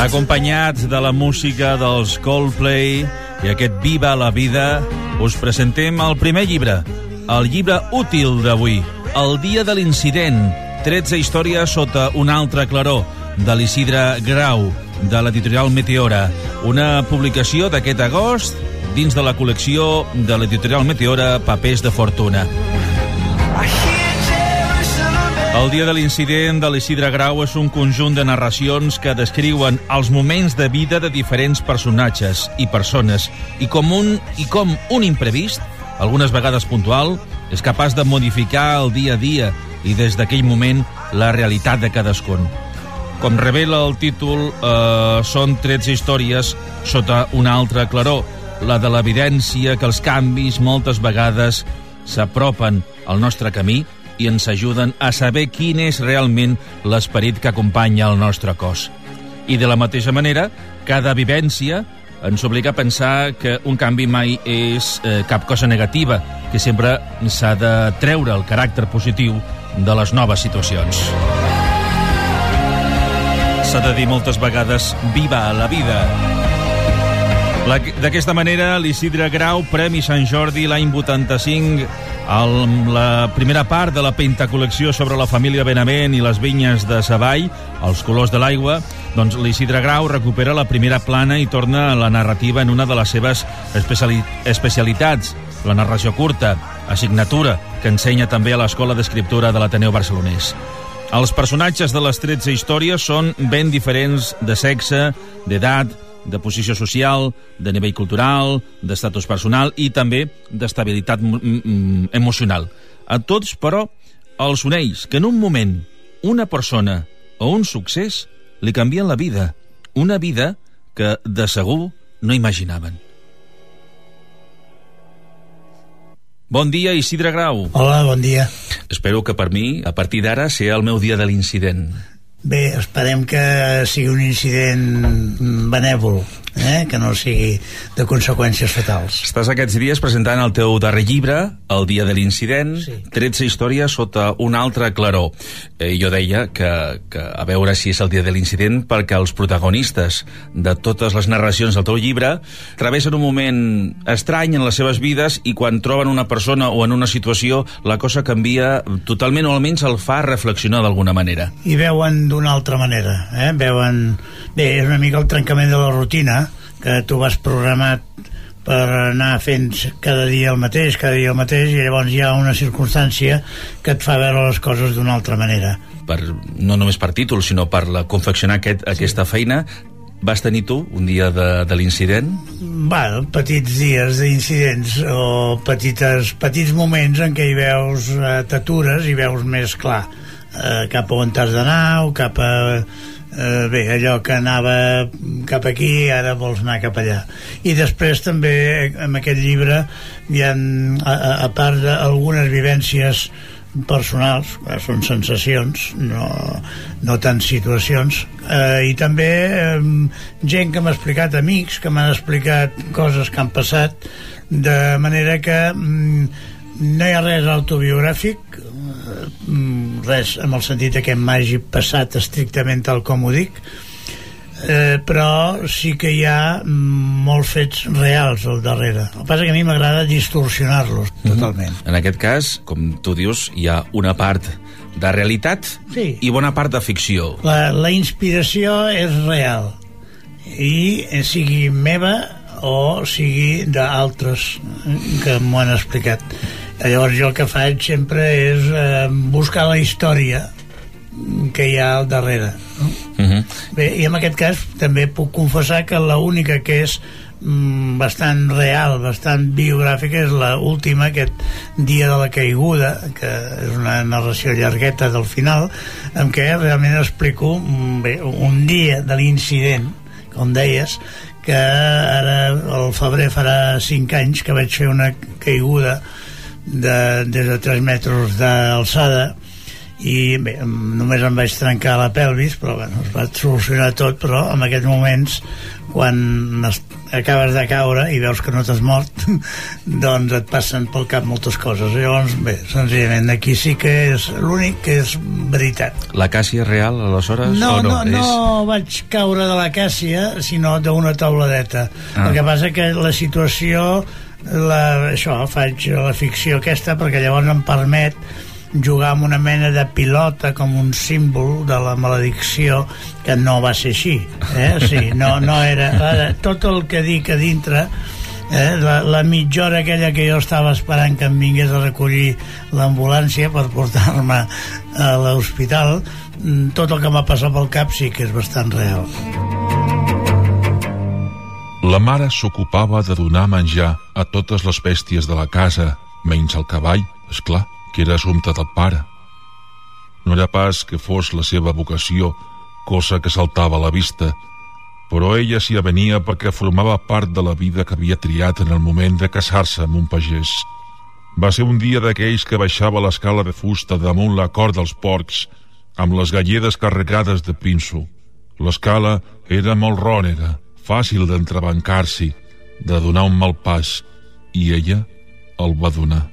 Acompanyats de la música dels Coldplay i aquest Viva la Vida, us presentem el primer llibre, el llibre útil d'avui, El dia de l'incident, 13 històries sota un altre claror, de l'Isidre Grau, de l'editorial Meteora, una publicació d'aquest agost dins de la col·lecció de l'editorial Meteora Papers de Fortuna. El dia de l'incident de l'Isidre Grau és un conjunt de narracions que descriuen els moments de vida de diferents personatges i persones i com un, i com un imprevist, algunes vegades puntual, és capaç de modificar el dia a dia i des d'aquell moment la realitat de cadascun. Com revela el títol, eh, són 13 històries sota una altra claror, la de l'evidència que els canvis moltes vegades s'apropen al nostre camí i ens ajuden a saber quin és realment l'esperit que acompanya el nostre cos. I de la mateixa manera, cada vivència ens obliga a pensar que un canvi mai és eh, cap cosa negativa, que sempre s'ha de treure el caràcter positiu de les noves situacions. S'ha de dir moltes vegades viva la vida. D'aquesta manera, l'Isidre Grau, Premi Sant Jordi l'any 85, el, la primera part de la pentacol·lecció sobre la família Benavent i les vinyes de Savall, els colors de l'aigua, doncs l'Isidre Grau recupera la primera plana i torna a la narrativa en una de les seves especiali especialitats, la narració curta, assignatura, que ensenya també a l'Escola d'Escriptura de l'Ateneu Barcelonès. Els personatges de les 13 històries són ben diferents de sexe, d'edat, de posició social, de nivell cultural, d'estatus personal i també d'estabilitat emocional. A tots, però, els uneix que en un moment una persona o un succés li canvien la vida. Una vida que, de segur, no imaginaven. Bon dia, Isidre Grau. Hola, bon dia. Espero que per mi, a partir d'ara, sigui el meu dia de l'incident. Bé, esperem que sigui un incident benèvol, eh? que no sigui de conseqüències fatals. Estàs aquests dies presentant el teu darrer llibre, El dia de l'incident, sí. 13 històries sota un altre claror. Eh, jo deia que, que a veure si és el dia de l'incident perquè els protagonistes de totes les narracions del teu llibre travessen un moment estrany en les seves vides i quan troben una persona o en una situació la cosa canvia totalment o almenys el fa reflexionar d'alguna manera. I veuen d'una altra manera, eh? veuen... Bé, és una mica el trencament de la rutina, que tu vas programat per anar fent cada dia el mateix, cada dia el mateix, i llavors hi ha una circumstància que et fa veure les coses d'una altra manera. Per, no només per títol, sinó per la, confeccionar aquest, sí. aquesta feina, vas tenir tu un dia de, de l'incident? Bueno, petits dies d'incidents o petites, petits moments en què hi veus, eh, t'atures i veus més clar eh, cap a on t'has d'anar o cap a eh, bé, allò que anava cap aquí ara vols anar cap allà. I després també en aquest llibre hi ha a, a part d'algunes vivències personals, són sensacions no, no tant situacions eh, i també eh, gent que m'ha explicat, amics que m'han explicat coses que han passat de manera que mm, no hi ha res autobiogràfic Mm, res en el sentit que m'hagi passat estrictament tal com ho dic eh, però sí que hi ha molts fets reals al darrere el que passa que a mi m'agrada distorsionar-los mhm. totalment. Mm -hmm. En aquest cas, com tu dius, hi ha una part de realitat sí. i bona part de ficció. La, la inspiració és real i eh, sigui meva o sigui d'altres eh, que m'ho han explicat Llavors jo el que faig sempre és eh, buscar la història que hi ha al darrere. No? Uh mhm. -huh. Bé, I en aquest cas també puc confessar que l'única que és mm, bastant real, bastant biogràfica és la última, aquest dia de la caiguda que és una narració llargueta del final en què realment explico mm, bé, un dia de l'incident com deies que ara al febrer farà 5 anys que vaig fer una caiguda de, des de 3 metres d'alçada i bé, només em vaig trencar la pelvis però bueno, es va solucionar tot però en aquests moments quan acabes de caure i veus que no t'has mort doncs et passen pel cap moltes coses llavors bé, senzillament aquí sí que és l'únic que és veritat La càssia real aleshores? no, o no, no, no, no vaig caure de la càssia sinó d'una tauladeta ah. el que passa que la situació la, això, faig la ficció aquesta perquè llavors em permet jugar amb una mena de pilota com un símbol de la maledicció que no va ser així eh? sí, no, no era, ara, tot el que dic a dintre eh? la, la mitja hora aquella que jo estava esperant que em vingués a recollir l'ambulància per portar-me a l'hospital mm, tot el que m'ha passat pel cap sí que és bastant real la mare s'ocupava de donar menjar a totes les bèsties de la casa, menys el cavall, és clar que era assumpte del pare. No era pas que fos la seva vocació, cosa que saltava a la vista, però ella s'hi avenia perquè formava part de la vida que havia triat en el moment de casar-se amb un pagès. Va ser un dia d'aquells que baixava l'escala de fusta damunt la cort dels porcs, amb les galledes carregades de pinso. L'escala era molt rònega, fàcil d'entrebancar-s'hi, de donar un mal pas, i ella el va donar.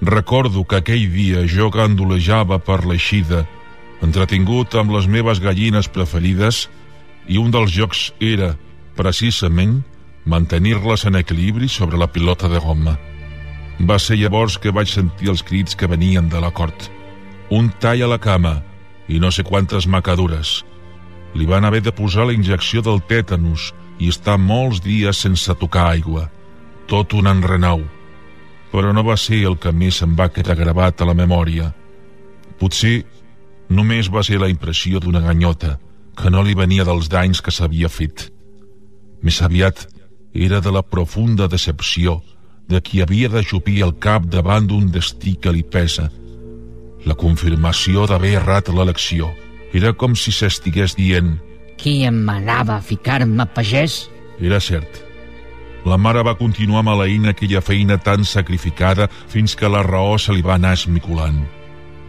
Recordo que aquell dia jo gandolejava per l'eixida, entretingut amb les meves gallines preferides, i un dels jocs era, precisament, mantenir-les en equilibri sobre la pilota de goma. Va ser llavors que vaig sentir els crits que venien de la cort. Un tall a la cama i no sé quantes macadures. Li van haver de posar la injecció del tètanus i estar molts dies sense tocar aigua. Tot un enrenou però no va ser el que més em va quedar gravat a la memòria. Potser només va ser la impressió d'una ganyota que no li venia dels danys que s'havia fet. Més aviat era de la profunda decepció de qui havia de xupir el cap davant d'un destí que li pesa. La confirmació d'haver errat l'elecció era com si s'estigués dient Qui em manava a ficar-me pagès? Era cert la mare va continuar maleint aquella feina tan sacrificada fins que la raó se li va anar esmiculant.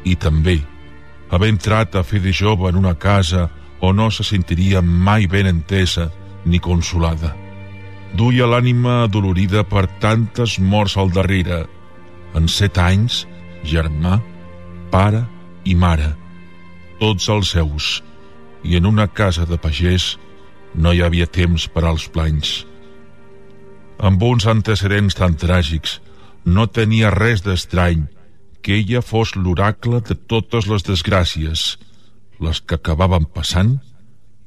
I també, haver entrat a fer de jove en una casa on no se sentiria mai ben entesa ni consolada. Duia l'ànima adolorida per tantes morts al darrere. En set anys, germà, pare i mare, tots els seus, i en una casa de pagès no hi havia temps per als planys amb uns antecedents tan tràgics, no tenia res d'estrany que ella fos l'oracle de totes les desgràcies, les que acabaven passant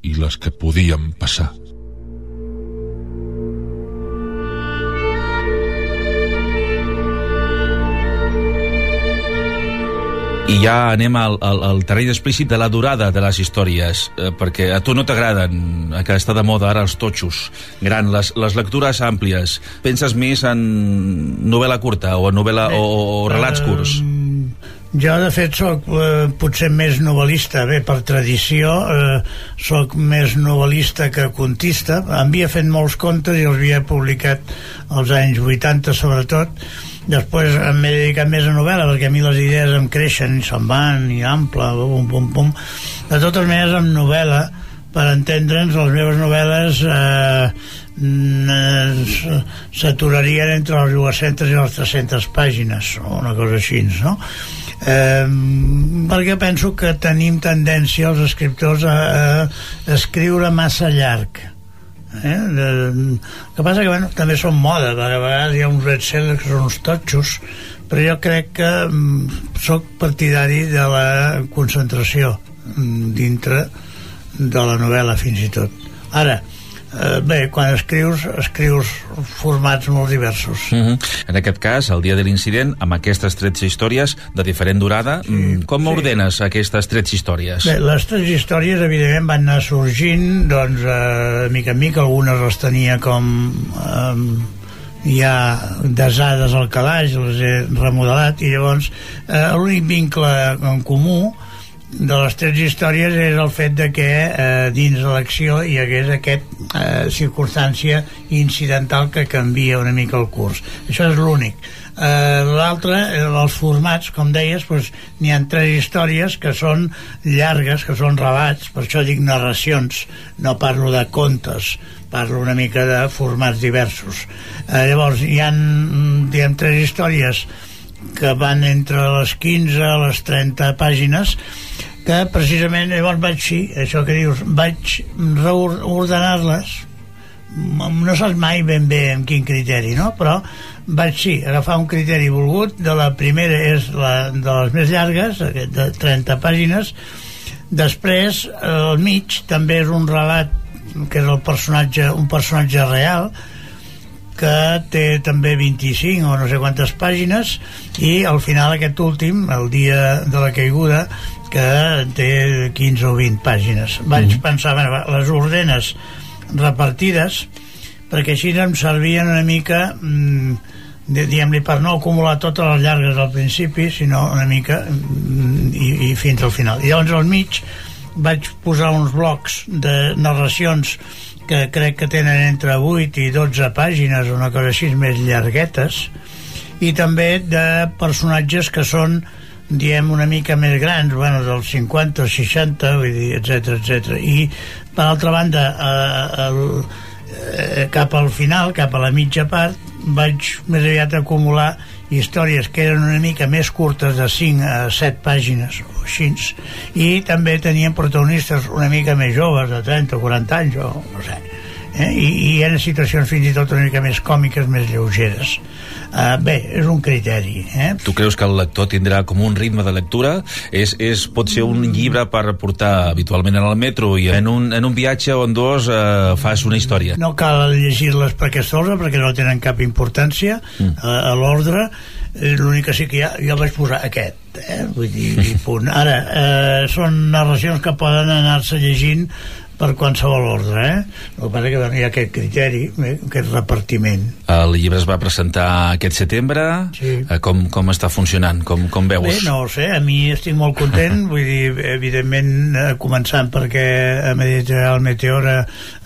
i les que podien passar. I ja anem al, al, al terreny explícit de la durada de les històries, eh, perquè a tu no t'agraden, que està de moda ara els totxos, gran, les, les lectures àmplies. Penses més en novel·la curta o en novel·la Bé, o, o relats curts? jo, de fet, sóc eh, potser més novel·lista. Bé, per tradició, eh, sóc més novel·lista que contista. Havia fet molts contes i els havia publicat als anys 80, sobretot, després m'he dedicat més a novel·la perquè a mi les idees em creixen i se'n van i ample, pum, pum, pum de totes maneres amb novel·la per entendre'ns les meves novel·les eh, s'aturarien entre les 200 i les 300 pàgines o una cosa així no? eh, perquè penso que tenim tendència els escriptors a, a escriure massa llarg Eh? El que passa que bueno, també són moda, perquè a vegades hi ha uns bestsellers que són uns totxos, però jo crec que mm, sóc partidari de la concentració mm, dintre de la novel·la fins i tot. Ara, eh, bé, quan escrius, escrius formats molt diversos. Uh -huh. En aquest cas, el dia de l'incident, amb aquestes 13 històries de diferent durada, sí, mm, com sí. ordenes aquestes 13 històries? Bé, les 13 històries, evidentment, van anar sorgint, doncs, eh, mica en mica, algunes les tenia com... Eh, ja desades al calaix, les he remodelat, i llavors eh, l'únic vincle en comú de les tres històries és el fet de que eh, dins de l'acció hi hagués aquest eh, circumstància incidental que canvia una mica el curs. Això és l'únic. Eh, L'altre, eh, els formats, com deies, doncs, n'hi ha tres històries que són llargues, que són relats, per això dic narracions, no parlo de contes, parlo una mica de formats diversos. Eh, llavors, hi ha, mm, diguem, tres històries que van entre les 15 a les 30 pàgines que precisament llavors vaig, sí, això que dius, vaig reordenar-les no saps mai ben bé amb quin criteri, no? Però vaig, sí, agafar un criteri volgut de la primera és la de les més llargues, de 30 pàgines després, al mig també és un relat que és el personatge, un personatge real que té també 25 o no sé quantes pàgines i al final aquest últim, el dia de la caiguda que té 15 o 20 pàgines vaig mm -hmm. pensar, bueno, les ordenes repartides perquè així em servien una mica mmm, diguem-li per no acumular totes les llargues al principi sinó una mica mm, i, i fins al final i llavors al mig vaig posar uns blocs de narracions que crec que tenen entre 8 i 12 pàgines, una cosa així més llarguetes, i també de personatges que són diem una mica més grans, bueno, dels 50 o 60, vull dir, etc etc. I per altra banda, eh, el, eh, cap al final, cap a la mitja part, vaig més aviat acumular històries que eren una mica més curtes de 5 a 7 pàgines o així i també tenien protagonistes una mica més joves de 30 o 40 anys o no sé eh? I, i eren situacions fins i tot una mica més còmiques, més lleugeres Uh, bé, és un criteri. Eh? Tu creus que el lector tindrà com un ritme de lectura? És, és, pot ser un llibre per portar habitualment en el metro i en un, en un viatge on dos uh, fas una història? No cal llegir-les per aquesta ordre perquè no tenen cap importància mm. uh, a l'ordre l'únic que sí que ja, ja vaig posar aquest eh? vull dir, i punt. ara eh, són narracions que poden anar-se llegint per qualsevol ordre, eh? El que passa que hi ha aquest criteri, eh? aquest repartiment. El llibre es va presentar aquest setembre. Sí. Eh, com, com està funcionant? Com, com veus? Bé, no ho sé, a mi estic molt content, vull dir, evidentment, eh, començant perquè a Medit el Meteora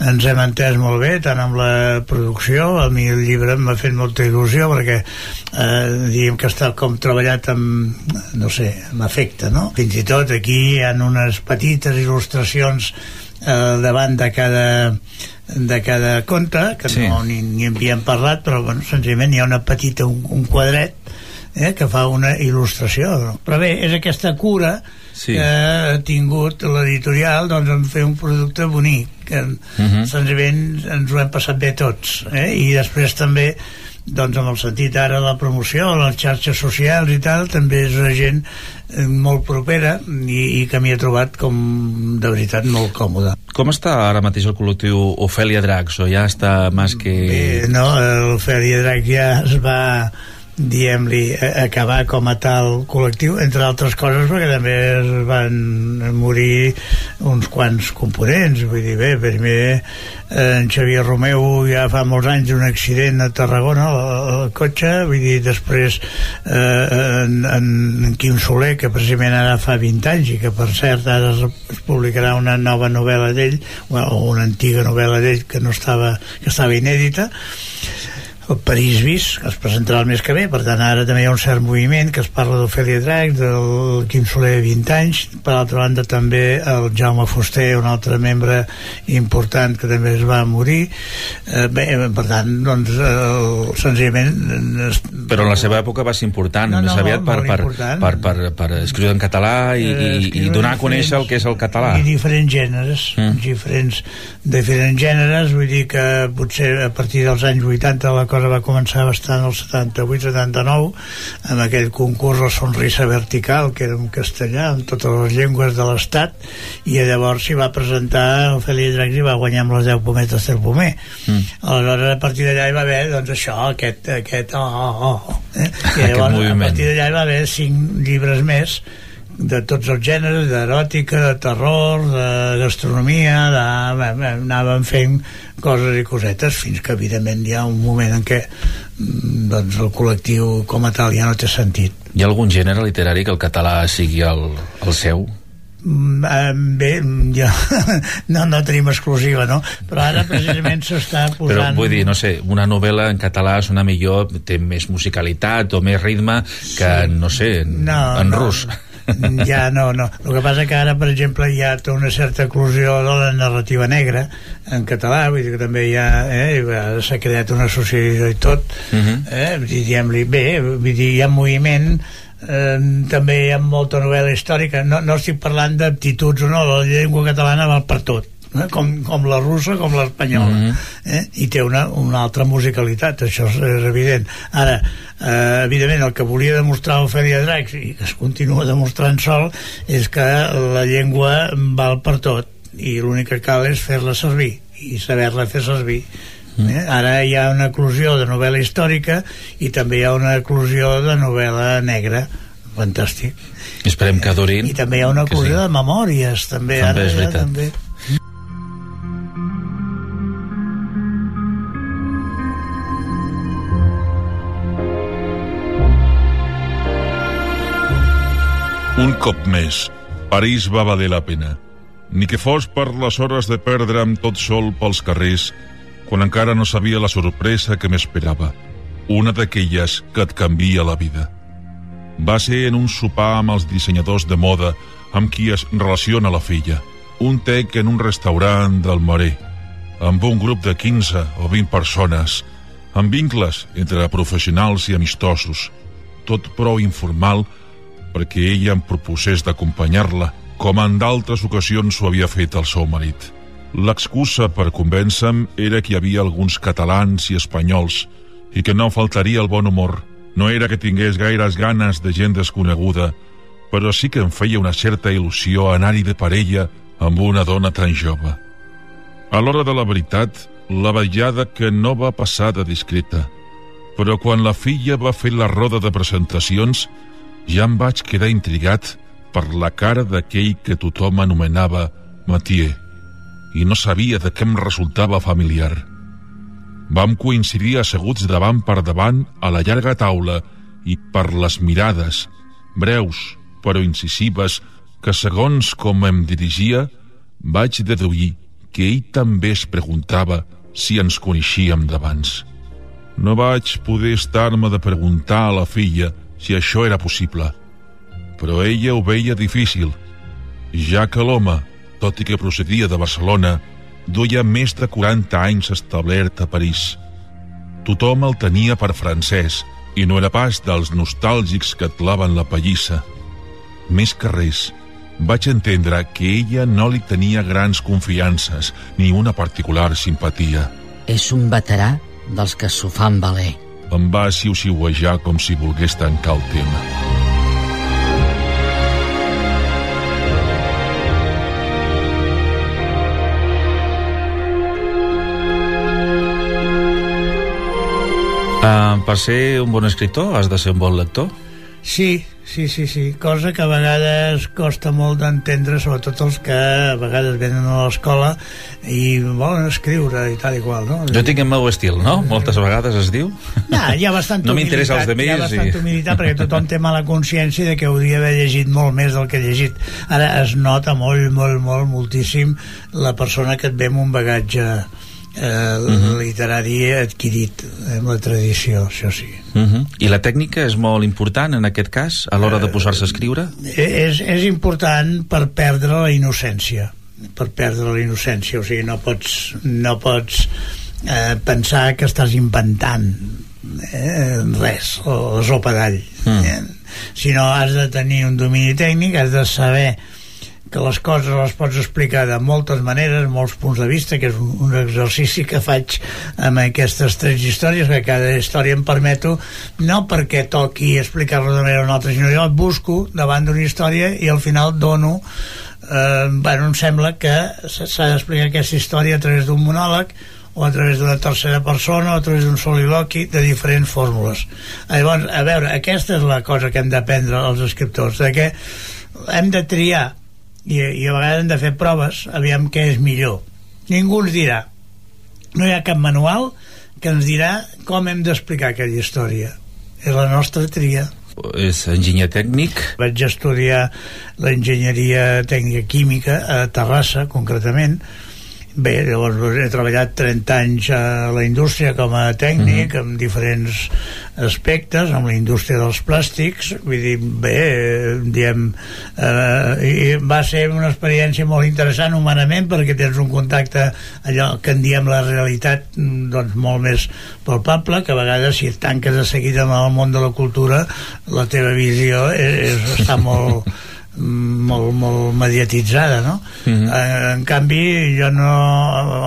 ens hem entès molt bé, tant amb la producció, a mi el llibre m'ha fet molta il·lusió perquè eh, diguem que està com treballat amb, no sé, amb afecte, no? Fins i tot aquí hi ha unes petites il·lustracions eh, davant de cada de cada conte, que sí. no ni, ni havíem parlat, però bueno, senzillament hi ha una petita, un, un quadret eh, que fa una il·lustració. Però bé, és aquesta cura sí. que ha tingut l'editorial doncs, en fer un producte bonic, que uh mhm. -huh. senzillament ens ho hem passat bé tots. Eh? I després també doncs en el sentit ara de la promoció, les xarxes socials i tal, també és una gent eh, molt propera i, i que m'hi he trobat com de veritat molt còmode. Com està ara mateix el col·lectiu Ofèlia Dracs, o ja està més que... Bé, no, l'Ofèlia Dracs ja es va diem-li, acabar com a tal col·lectiu, entre altres coses perquè també es van morir uns quants components. Vull dir, bé, primer en Xavier Romeu ja fa molts anys un accident a Tarragona el cotxe, vull dir, després eh, en, en Quim Soler que precisament ara fa 20 anys i que per cert ara es publicarà una nova novel·la d'ell o una antiga novel·la d'ell que no estava, que estava inèdita el París Vis, que es presentarà el mes que ve, per tant ara també hi ha un cert moviment que es parla d'Ofèlia Drac, del Quim Soler de 20 anys, per altra banda també el Jaume Fuster, un altre membre important que també es va morir, eh, bé, per tant, doncs, el, senzillament... Es... Però en la seva època va ser important, no, no, més aviat per, per, per, per, per, per escriure en català i, eh, i, i donar a conèixer el que és el català. I diferents gèneres, mm. diferents, diferents gèneres, vull dir que potser a partir dels anys 80 la cosa cosa va començar bastant el 78-79 amb aquell concurs La Sonrisa Vertical que era en castellà amb totes les llengües de l'Estat i llavors s'hi va presentar Ofèlia Dracs i va guanyar amb les 10 pometes del pomer mm. aleshores a partir d'allà hi va haver doncs això, aquest, aquest oh, oh, oh, eh? i llavors a partir d'allà hi va haver 5 llibres més de tots els gèneres, d'eròtica, de terror, de gastronomia, de... Bé, bé, anàvem fent coses i cosetes fins que evidentment hi ha un moment en què mm, doncs, el col·lectiu com a tal ja no té sentit. Hi ha algun gènere literari que el català sigui el, el seu? Mm, bé, jo, no, no tenim exclusiva, no? Però ara precisament s'està posant... Però vull dir, no sé, una novel·la en català sona millor, té més musicalitat o més ritme que, sí. no sé, en, no, en no, rus. Ja, no, no. El que passa que ara, per exemple, hi ha tota una certa eclusió de la narrativa negra en català, vull dir que també hi ha... Eh, s'ha creat una associació i tot, uh Mhm. -huh. eh, diguem-li, bé, vull dir, hi ha moviment eh, també hi ha molta novel·la històrica no, no estic parlant d'aptituds o no la llengua catalana val per tot eh? com, com la russa com l'espanyola mm Mhm. -hmm. eh? i té una, una altra musicalitat això és, evident ara, eh, evidentment el que volia demostrar Ofèlia Dracs i que es continua demostrant sol és que la llengua val per tot i l'únic que cal és fer-la servir i saber-la fer servir Eh? Ara hi ha una eclusió de novel·la històrica i també hi ha una eclusió de novel·la negra fantàstic Esperem que durin. i també hi ha una que eclusió sí. de memòries també, També ara és ja veritat. també cop més, París va valer la pena. Ni que fos per les hores de perdre'm tot sol pels carrers, quan encara no sabia la sorpresa que m'esperava. Una d'aquelles que et canvia la vida. Va ser en un sopar amb els dissenyadors de moda amb qui es relaciona la filla. Un tec en un restaurant del Moré, amb un grup de 15 o 20 persones, amb vincles entre professionals i amistosos, tot prou informal perquè ella em proposés d'acompanyar-la, com en d'altres ocasions ho havia fet el seu marit. L'excusa per convèncer-me era que hi havia alguns catalans i espanyols i que no faltaria el bon humor. No era que tingués gaires ganes de gent desconeguda, però sí que em feia una certa il·lusió anar-hi de parella amb una dona tan jove. A l'hora de la veritat, la vetllada que no va passar de discreta, però quan la filla va fer la roda de presentacions, ja em vaig quedar intrigat per la cara d'aquell que tothom anomenava Mathieu, i no sabia de què em resultava familiar. Vam coincidir asseguts davant per davant a la llarga taula i per les mirades, breus però incisives, que segons com em dirigia, vaig deduir que ell també es preguntava si ens coneixíem d'abans. No vaig poder estar-me de preguntar a la filla si això era possible, però ella ho veia difícil, ja que l'home, tot i que procedia de Barcelona, duia més de 40 anys establert a París. Tothom el tenia per francès i no era pas dels nostàlgics que et laven la pallissa. Més que res, vaig entendre que ella no li tenia grans confiances ni una particular simpatia. És un veterà dels que s'ho fan valer. Em va xiu-xiuejar com si volgués tancar el tema. Uh, per ser un bon escriptor has de ser un bon lector? Sí, sí, sí, sí, cosa que a vegades costa molt d'entendre, sobretot els que a vegades venen a l'escola i volen escriure i tal i qual, no? Jo tinc el meu estil, no? Moltes vegades es diu. Ja, hi ha bastanta No m'interessa els demés Hi ha bastanta i- humilitat perquè tothom té mala consciència de que hauria d'haver llegit molt més del que ha llegit. Ara es nota molt, molt, molt, moltíssim la persona que et ve amb un bagatge eh, Mhm. literari adquirit amb la tradició, això sí. Uh -huh. I la tècnica és molt important en aquest cas, a l'hora de posar-se a escriure? Eh, És, és important per perdre la innocència per perdre la innocència o sigui, no pots, no pots eh, pensar que estàs inventant eh, res o sopa d'all Mm. eh? sinó has de tenir un domini tècnic has de saber que les coses les pots explicar de moltes maneres, molts punts de vista, que és un, un exercici que faig amb aquestes tres històries, que cada història em permeto, no perquè toqui explicar-lo d'una manera o una altra, sinó jo et busco davant d'una història i al final dono eh, bueno, em sembla que s'ha d'explicar aquesta història a través d'un monòleg o a través d'una tercera persona o a través d'un soliloqui de diferents fórmules. Llavors, a veure, aquesta és la cosa que hem d'aprendre els escriptors, de que hem de triar i, i a vegades hem de fer proves aviam què és millor. Ningú ens dirà. No hi ha cap manual que ens dirà com hem d'explicar aquella història. És la nostra tria. és enginyer tècnic. Vaig estudiar l'enginyeria tècnica química a Terrassa, concretament, Bé, llavors he treballat 30 anys a la indústria com a tècnic, mm -hmm. amb diferents aspectes, amb la indústria dels plàstics, vull dir, bé, diem, eh, i va ser una experiència molt interessant humanament perquè tens un contacte, allò que en diem la realitat, doncs molt més palpable, que a vegades si et tanques de seguida en el món de la cultura, la teva visió és, és està molt molt, molt mediatitzada no? Uh mhm. -huh. eh, en canvi jo no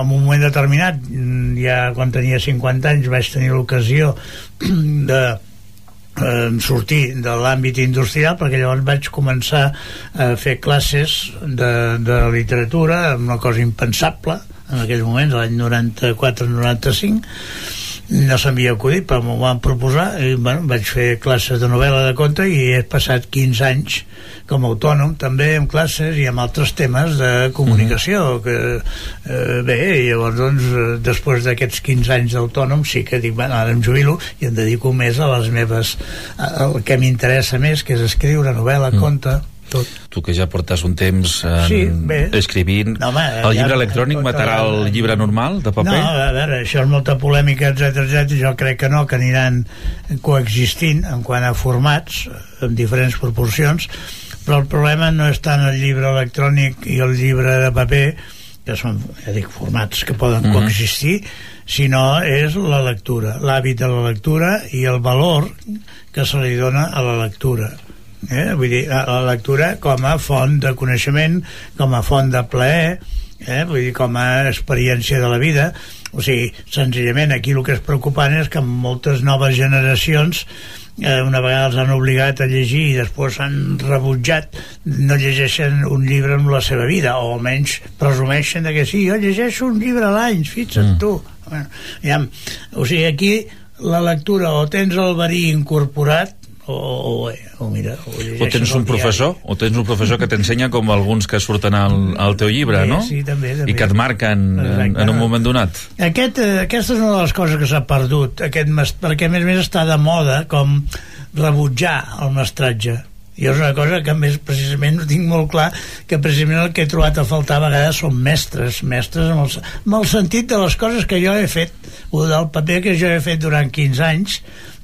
en un moment determinat ja quan tenia 50 anys vaig tenir l'ocasió de eh, sortir de l'àmbit industrial perquè llavors vaig començar a fer classes de, de literatura una cosa impensable en aquells moments, l'any 94-95 no s'havia acudit però m'ho van proposar i bueno, vaig fer classes de novel·la de conte i he passat 15 anys com a autònom també amb classes i amb altres temes de comunicació mm -hmm. que eh, bé, llavors doncs després d'aquests 15 anys d'autònom sí que dic, bueno, ara em jubilo i em dedico més a les meves el que m'interessa més que és escriure novel·la, mm. conte tot. Tu que ja portes un temps en... sí, bé. escrivint... No, home, el llibre ja, electrònic tot, matarà el llibre normal, de paper? No, a veure, això és molta polèmica, etc etc. jo crec que no, que aniran coexistint en quant a formats, en diferents proporcions, però el problema no és tant el llibre electrònic i el llibre de paper que són, ja dic, formats que poden mm -hmm. coexistir sinó és la lectura l'hàbit de la lectura i el valor que se li dona a la lectura eh? vull dir, a la lectura com a font de coneixement com a font de plaer eh? vull dir, com a experiència de la vida o sigui, senzillament aquí el que és preocupant és que moltes noves generacions eh, una vegada els han obligat a llegir i després han rebutjat no llegeixen un llibre en la seva vida o almenys presumeixen que sí, jo llegeixo un llibre a l'any fixa't mm. tu bueno, ja, o sigui, aquí la lectura o tens el verí incorporat o, o, o, mira, o, o tens un professor o tens un professor que t'ensenya com alguns que surten al, al teu llibre, sí, no? Sí, també, també. I que et marquen en, en un moment donat. Aquest, eh, aquesta és una de les coses que s'ha perdut, aquest, perquè a més a més està de moda com rebutjar el mestratge. I és una cosa que més precisament no tinc molt clar que precisament el que he trobat a faltar a vegades són mestres, mestres amb el, amb el sentit de les coses que jo he fet o del paper que jo he fet durant 15 anys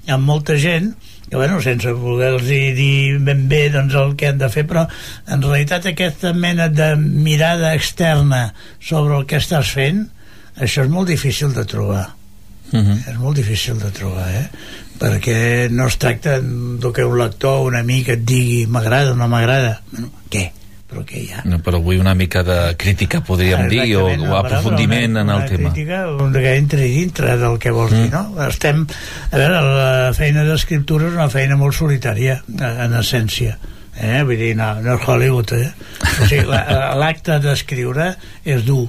amb molta gent que bueno, sense voler-los dir ben bé doncs, el que han de fer, però en realitat aquesta mena de mirada externa sobre el que estàs fent, això és molt difícil de trobar. Uh mhm. -huh. És molt difícil de trobar, eh? Perquè no es tracta que un lector, un amic et digui m'agrada o no m'agrada. Bueno, què? Però què hi ha? No, però vull una mica de crítica, podríem ah, dir, o, o aprofundiment una, en el tema. Una crítica que entri dintre del que vols mm. dir, no? Estem, a veure, la feina d'escriptura és una feina molt solitària, en essència. Eh? Vull dir, no, no és Hollywood, eh? O sigui, l'acte d'escriure és dur,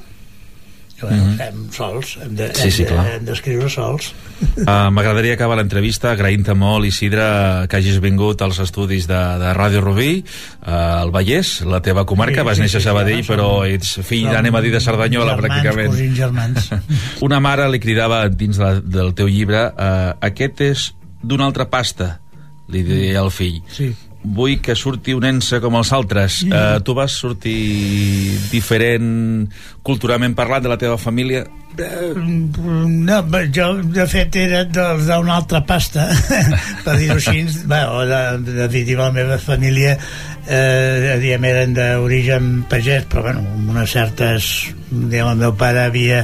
mm -hmm. fem sols, hem de, sí, sí, d'escriure sols. Uh, M'agradaria acabar l'entrevista agraint-te molt, Isidre, que hagis vingut als estudis de, de Ràdio Rubí, uh, al Vallès, la teva comarca, sí, vas sí, néixer a Sabadell, sí, però ets fill, som, anem a dir, de Cerdanyola, germans, pràcticament. Cosins, germans. Una mare li cridava dins la, del teu llibre, uh, aquest és d'una altra pasta, li deia al fill. Sí vull que surti un ensa com els altres. Yeah. Uh, tu vas sortir diferent culturalment parlant de la teva família? no, jo de fet era d'una altra pasta per dir-ho així bé, de, de, definitiva la meva família eh, diguem, eren d'origen pagès però bueno, amb unes certes el meu pare havia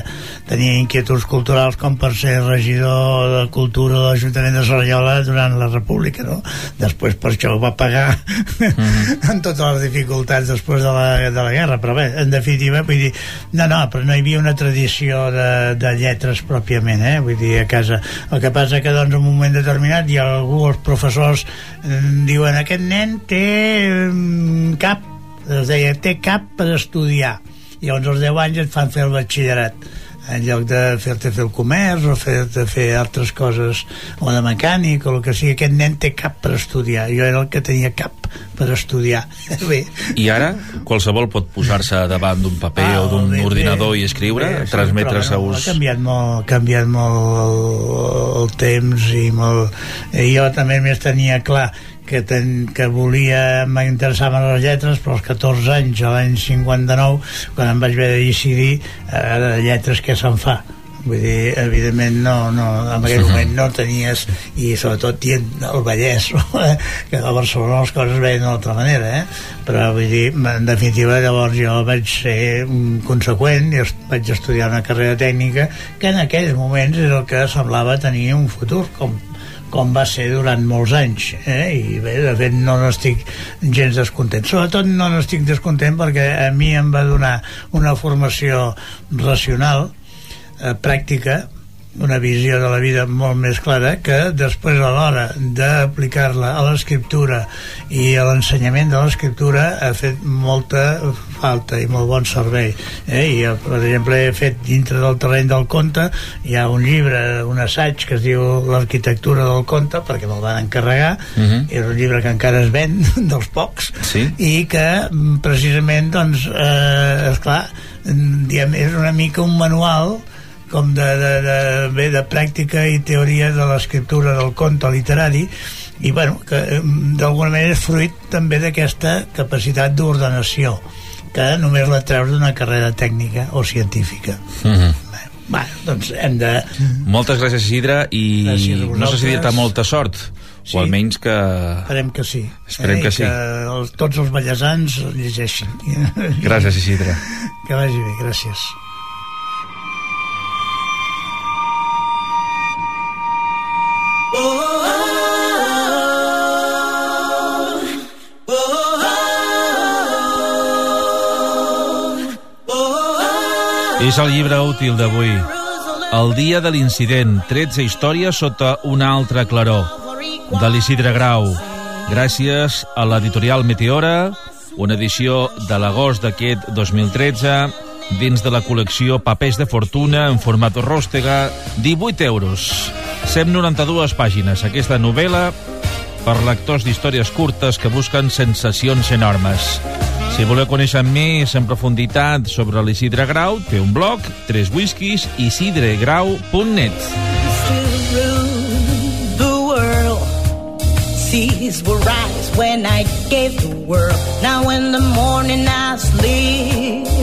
tenia inquietuds culturals com per ser regidor de cultura de l'Ajuntament de Sarallola durant la República no? després per això ho va pagar mm -hmm. amb totes les dificultats després de la, de la guerra però bé, en definitiva vull dir, no, no, però no hi havia una tradició de, de lletres pròpiament eh? vull dir, a casa el que passa que doncs en un moment determinat hi ha algú, els professors eh, diuen aquest nen té mm, cap es deia, té cap per estudiar i llavors als 10 anys et fan fer el batxillerat en lloc de fer-te fer el comerç o fer-te fer altres coses o de mecànic o el que sigui, aquest nen té cap per estudiar. Jo era el que tenia cap per estudiar. Bé. i ara qualsevol pot posar-se davant d'un paper ah, o d'un ordinador bé, i escriure bé, transmetre sí, seus... ha canviat molt, ha canviat molt el, el temps i molt... Jo també més tenia clar que, ten, que volia m'interessaven les lletres però als 14 anys, a l'any 59 quan em vaig haver de decidir eh, lletres què se'n fa? Vull dir, evidentment no, no, en aquell moment no tenies i sobretot dient el Vallès que a Barcelona les coses veien d'una altra manera eh? però vull dir, en definitiva llavors jo vaig ser conseqüent i vaig estudiar una carrera tècnica que en aquells moments és el que semblava tenir un futur com com va ser durant molts anys eh? i bé, de fet no n'estic gens descontent sobretot no n'estic descontent perquè a mi em va donar una formació racional eh, pràctica una visió de la vida molt més clara que després a l'hora d'aplicar-la a l'escriptura i a l'ensenyament de l'escriptura ha fet molta falta i molt bon servei eh? i per exemple he fet dintre del terreny del conte hi ha un llibre, un assaig que es diu l'arquitectura del conte perquè me'l van encarregar uh Mhm. -huh. és un llibre que encara es ven dels pocs Sí. i que mm, precisament doncs, eh, esclar diem, és una mica un manual com de, de, de, bé, de pràctica i teoria de l'escriptura del conte literari i bueno, que eh, d'alguna manera és fruit també d'aquesta capacitat d'ordenació que només la treus d'una carrera tècnica o científica Mhm. bueno, doncs hem de Moltes gràcies, Isidre, i Gràcies no sé si dir-te molta sort, Sí. o almenys que... esperem que sí Esperem I que sí. que els, tots els ballesans llegeixin Gràcies, Isidre. que vagi bé, gràcies És el llibre útil d'avui. El dia de l'incident, 13 històries sota una altra claror, de l'Isidre Grau. Gràcies a l'editorial Meteora, una edició de l'agost d'aquest 2013, dins de la col·lecció Papers de Fortuna en format ròstega, 18 euros. 192 pàgines. Aquesta novel·la per lectors d'històries curtes que busquen sensacions enormes. Si voleu conèixer més en profunditat sobre l'Isidre Grau, té un blog, tres whiskies, isidregrau.net. rise when I gave the world. Now in the morning I sleep.